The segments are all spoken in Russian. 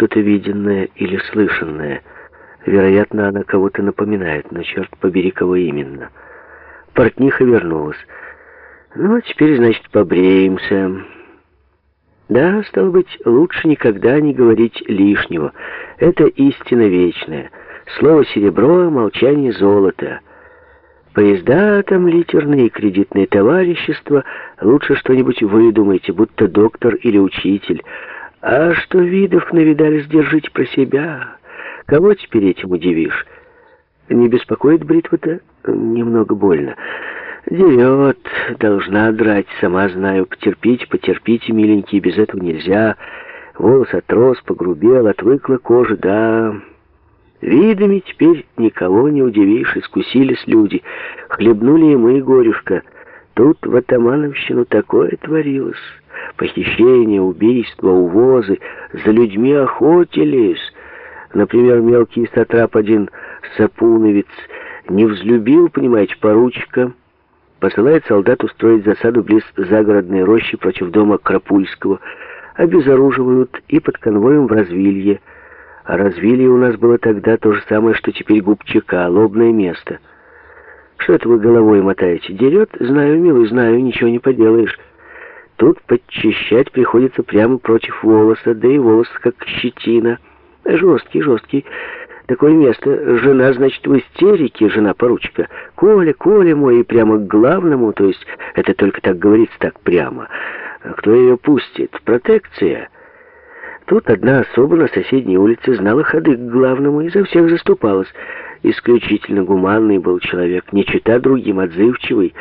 что-то виденное или слышанное. Вероятно, она кого-то напоминает, но черт побери, кого именно. Портниха вернулась. Ну, а теперь, значит, побреемся. Да, стало быть, лучше никогда не говорить лишнего. Это истина вечная. Слово серебро, молчание золото. Поезда там литерные, кредитные товарищества. Лучше что-нибудь выдумайте, будто доктор или учитель. А что видов навидались, держите про себя. Кого теперь этим удивишь? Не беспокоит бритва-то? Немного больно. Дерет, должна драть, сама знаю. Потерпите, потерпите, миленькие, без этого нельзя. Волос отрос, погрубел, отвыкла кожа, да... Видами теперь никого не удивишь, искусились люди. Хлебнули и мы горюшка. Тут в Атамановщину такое творилось. Похищение, убийства, увозы. За людьми охотились. Например, мелкий сатрап один, Сапуновец, не взлюбил, понимаете, поручика, посылает солдат устроить засаду близ загородной рощи против дома Крапульского, обезоруживают и под конвоем в развилье. А развилье у нас было тогда то же самое, что теперь губчака, лобное место. Что это вы головой мотаете? Дерет? Знаю, милый, знаю, ничего не поделаешь. Тут подчищать приходится прямо против волоса, да и волос как щетина. Жесткий, жесткий. Такое место. Жена, значит, в истерике, жена поручика. Коля, Коля мой, и прямо к главному, то есть это только так говорится, так прямо. А кто ее пустит? Протекция. Тут одна особа на соседней улице знала ходы к главному и за всех заступалась. Исключительно гуманный был человек, не чита другим, отзывчивый.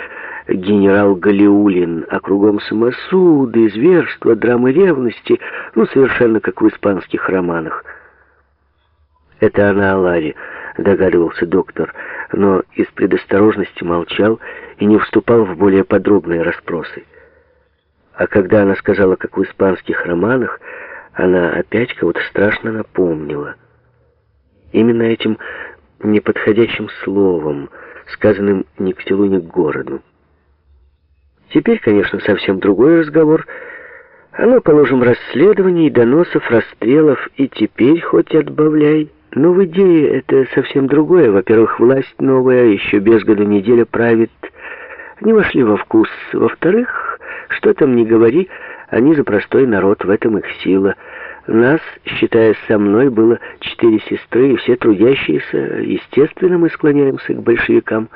Генерал Галиулин, а кругом самосуды, зверства, драмы ревности, ну, совершенно как в испанских романах. Это она о Ларе, догадывался доктор, но из предосторожности молчал и не вступал в более подробные расспросы. А когда она сказала, как в испанских романах, она опять кого-то страшно напомнила. Именно этим неподходящим словом, сказанным ни к селу, ни к городу. Теперь, конечно, совсем другой разговор. Оно, положим, расследований, доносов, расстрелов, и теперь хоть отбавляй. Но в идее это совсем другое. Во-первых, власть новая, еще без года неделя правит. Не вошли во вкус. Во-вторых, что там не говори, они за простой народ, в этом их сила. Нас, считая со мной, было четыре сестры, и все трудящиеся. Естественно, мы склоняемся к большевикам.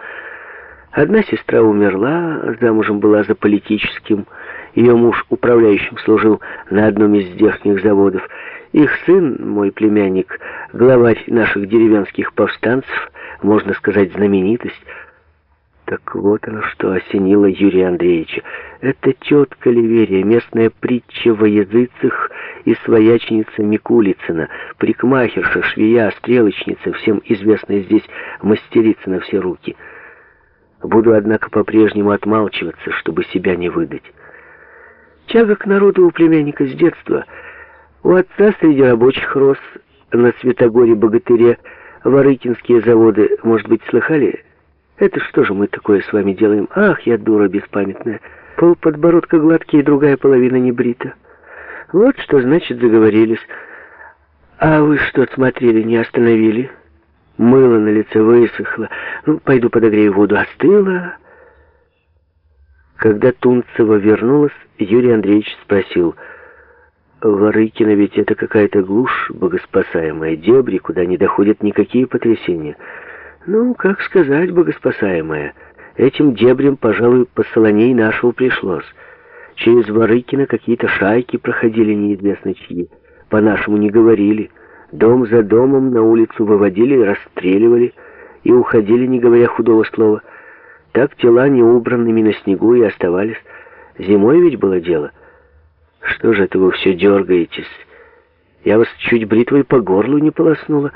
Одна сестра умерла, замужем была за политическим. Ее муж управляющим служил на одном из здешних заводов. Их сын, мой племянник, главарь наших деревенских повстанцев, можно сказать, знаменитость. Так вот оно что осенило Юрия Андреевича. Это тетка Ливерия, местная притча во языцах и свояченица Микулицына, прикмахерша, швея, стрелочница, всем известная здесь мастерица на все руки. Буду, однако, по-прежнему отмалчиваться, чтобы себя не выдать. Тяга к народу у племянника с детства — у отца среди рабочих рос на Святогоре-Богатыре Ворыкинские заводы, может быть, слыхали? Это что же мы такое с вами делаем? Ах, я дура беспамятная. Пол подбородка гладкий, и другая половина не брита. Вот что значит заговорились. А вы что смотрели, не остановили? Мыло на лице высохло. Ну, пойду подогрею воду. Остыло. Когда Тунцева вернулась, Юрий Андреевич спросил — Ворыкина ведь это какая-то глушь богоспасаемая, дебри, куда не доходят никакие потрясения. Ну, как сказать, богоспасаемая. Этим дебрям, пожалуй, посолоней нашего пришлось. Через Ворыкина какие-то шайки проходили неизвестно чьи. По-нашему не говорили. Дом за домом на улицу выводили расстреливали, и уходили, не говоря худого слова. Так тела неубранными на снегу и оставались. Зимой ведь было дело — что же это вы все дергаетесь? Я вас чуть бритвой по горлу не полоснула.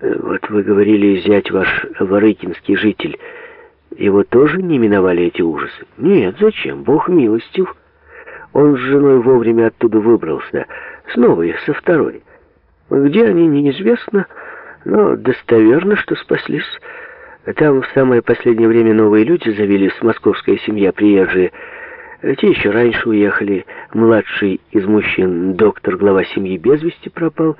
Э, вот вы говорили, зять ваш Ворыкинский житель. Его тоже не миновали эти ужасы? Нет, зачем? Бог милостив. Он с женой вовремя оттуда выбрался. Снова их со второй. Где они, неизвестно, но достоверно, что спаслись. Там в самое последнее время новые люди завелись, московская семья приезжая. Те еще раньше уехали. Младший из мужчин, доктор, глава семьи, без вести пропал.